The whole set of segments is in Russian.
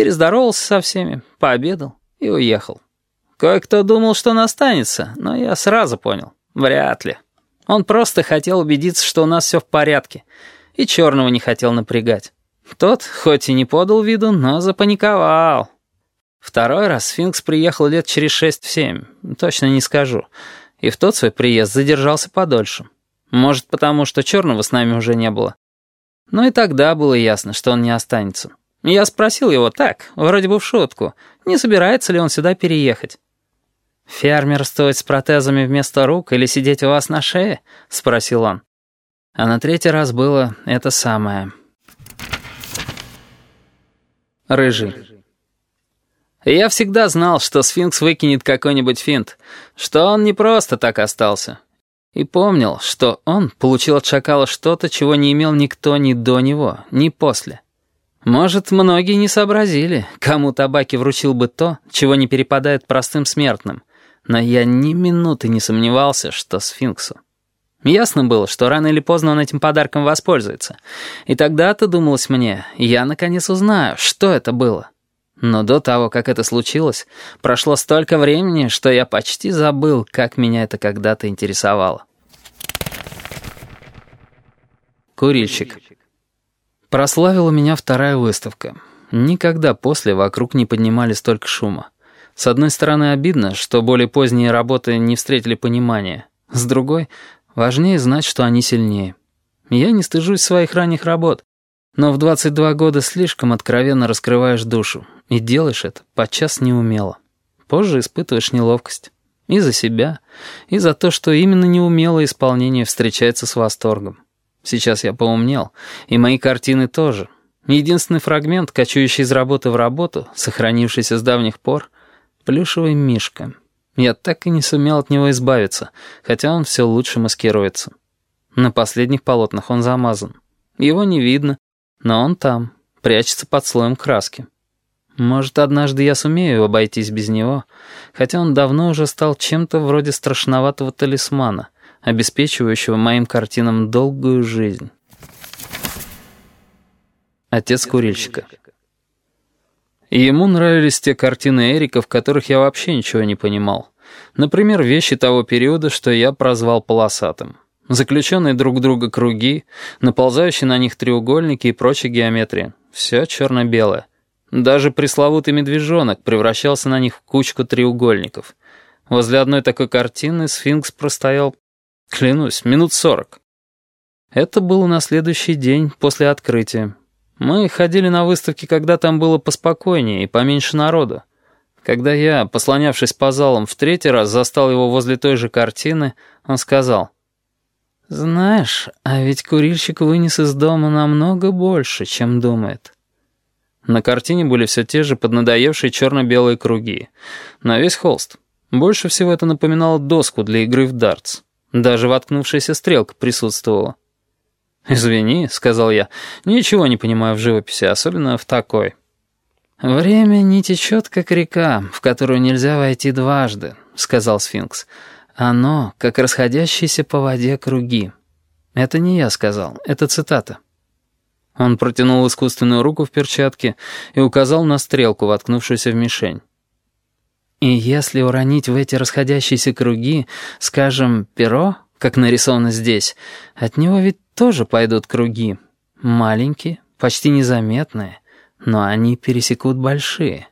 Перездоровался со всеми, пообедал и уехал. Кое-кто думал, что он останется, но я сразу понял. Вряд ли. Он просто хотел убедиться, что у нас все в порядке, и черного не хотел напрягать. Тот, хоть и не подал виду, но запаниковал. Второй раз сфинкс приехал лет через шесть-семь, точно не скажу, и в тот свой приезд задержался подольше. Может, потому что черного с нами уже не было. Но и тогда было ясно, что он не останется. Я спросил его так, вроде бы в шутку, не собирается ли он сюда переехать. «Фермерствовать с протезами вместо рук или сидеть у вас на шее?» — спросил он. А на третий раз было это самое. Рыжий. Я всегда знал, что сфинкс выкинет какой-нибудь финт, что он не просто так остался. И помнил, что он получил от шакала что-то, чего не имел никто ни до него, ни после. Может, многие не сообразили, кому табаки вручил бы то, чего не перепадает простым смертным, но я ни минуты не сомневался, что сфинксу. Ясно было, что рано или поздно он этим подарком воспользуется. И тогда-то, думалось мне, я наконец узнаю, что это было. Но до того, как это случилось, прошло столько времени, что я почти забыл, как меня это когда-то интересовало. Курильщик. Прославила меня вторая выставка. Никогда после вокруг не поднимали столько шума. С одной стороны, обидно, что более поздние работы не встретили понимания. С другой, важнее знать, что они сильнее. Я не стыжусь своих ранних работ. Но в 22 года слишком откровенно раскрываешь душу, и делаешь это подчас неумело. Позже испытываешь неловкость. И за себя, и за то, что именно неумелое исполнение встречается с восторгом. Сейчас я поумнел, и мои картины тоже. Единственный фрагмент, кочующий из работы в работу, сохранившийся с давних пор — плюшевый мишка. Я так и не сумел от него избавиться, хотя он все лучше маскируется. На последних полотнах он замазан. Его не видно, но он там, прячется под слоем краски. Может, однажды я сумею обойтись без него, хотя он давно уже стал чем-то вроде страшноватого талисмана — обеспечивающего моим картинам долгую жизнь. Отец курильщика. Ему нравились те картины Эрика, в которых я вообще ничего не понимал. Например, вещи того периода, что я прозвал полосатым. Заключенные друг друга круги, наползающие на них треугольники и прочая геометрия. Все черно-белое. Даже пресловутый медвежонок превращался на них в кучку треугольников. Возле одной такой картины сфинкс простоял Клянусь, минут сорок. Это было на следующий день после открытия. Мы ходили на выставки, когда там было поспокойнее и поменьше народу. Когда я, послонявшись по залам, в третий раз застал его возле той же картины, он сказал, «Знаешь, а ведь курильщик вынес из дома намного больше, чем думает». На картине были все те же поднадоевшие черно-белые круги. На весь холст. Больше всего это напоминало доску для игры в дартс. Даже воткнувшаяся стрелка присутствовала. «Извини», — сказал я, — «ничего не понимаю в живописи, особенно в такой». «Время не течет, как река, в которую нельзя войти дважды», — сказал сфинкс. «Оно, как расходящиеся по воде круги». Это не я сказал, это цитата. Он протянул искусственную руку в перчатке и указал на стрелку, воткнувшуюся в мишень. И если уронить в эти расходящиеся круги, скажем, перо, как нарисовано здесь, от него ведь тоже пойдут круги. Маленькие, почти незаметные, но они пересекут большие.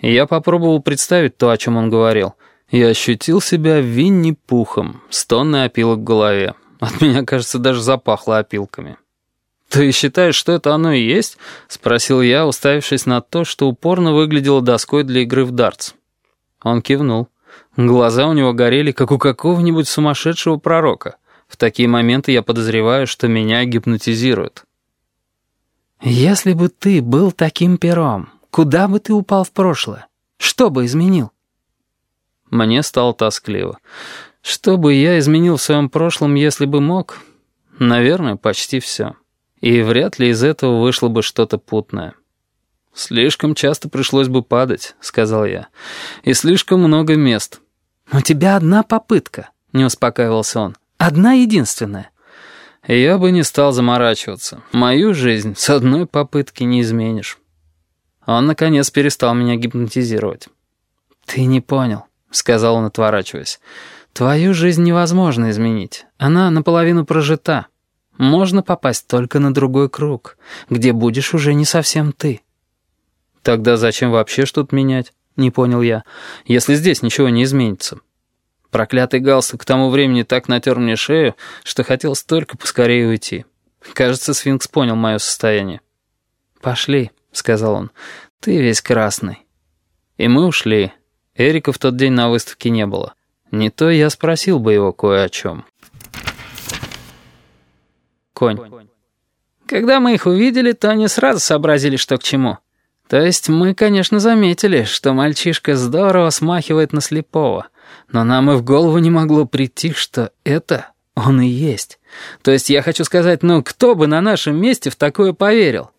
Я попробовал представить то, о чем он говорил, и ощутил себя Винни-Пухом с тонной опилок в голове. От меня, кажется, даже запахло опилками. «Ты считаешь, что это оно и есть?» — спросил я, уставившись на то, что упорно выглядело доской для игры в дартс. Он кивнул. Глаза у него горели, как у какого-нибудь сумасшедшего пророка. В такие моменты я подозреваю, что меня гипнотизируют. «Если бы ты был таким пером, куда бы ты упал в прошлое? Что бы изменил?» Мне стало тоскливо. Что бы я изменил в своем прошлом, если бы мог? Наверное, почти все. И вряд ли из этого вышло бы что-то путное. «Слишком часто пришлось бы падать», — сказал я. «И слишком много мест». «У тебя одна попытка», — не успокаивался он. «Одна единственная». Я бы не стал заморачиваться. Мою жизнь с одной попытки не изменишь. Он, наконец, перестал меня гипнотизировать. «Ты не понял», — сказал он, отворачиваясь. «Твою жизнь невозможно изменить. Она наполовину прожита. Можно попасть только на другой круг, где будешь уже не совсем ты». «Тогда зачем вообще что-то менять?» — не понял я. «Если здесь ничего не изменится». Проклятый галстук к тому времени так натер мне шею, что хотел столько поскорее уйти. Кажется, сфинкс понял мое состояние. «Пошли», — сказал он, — «ты весь красный». И мы ушли. Эрика в тот день на выставке не было. Не то я спросил бы его кое о чем. Конь. Когда мы их увидели, то они сразу сообразили, что к чему. То есть мы, конечно, заметили, что мальчишка здорово смахивает на слепого, но нам и в голову не могло прийти, что это он и есть. То есть я хочу сказать, ну кто бы на нашем месте в такое поверил?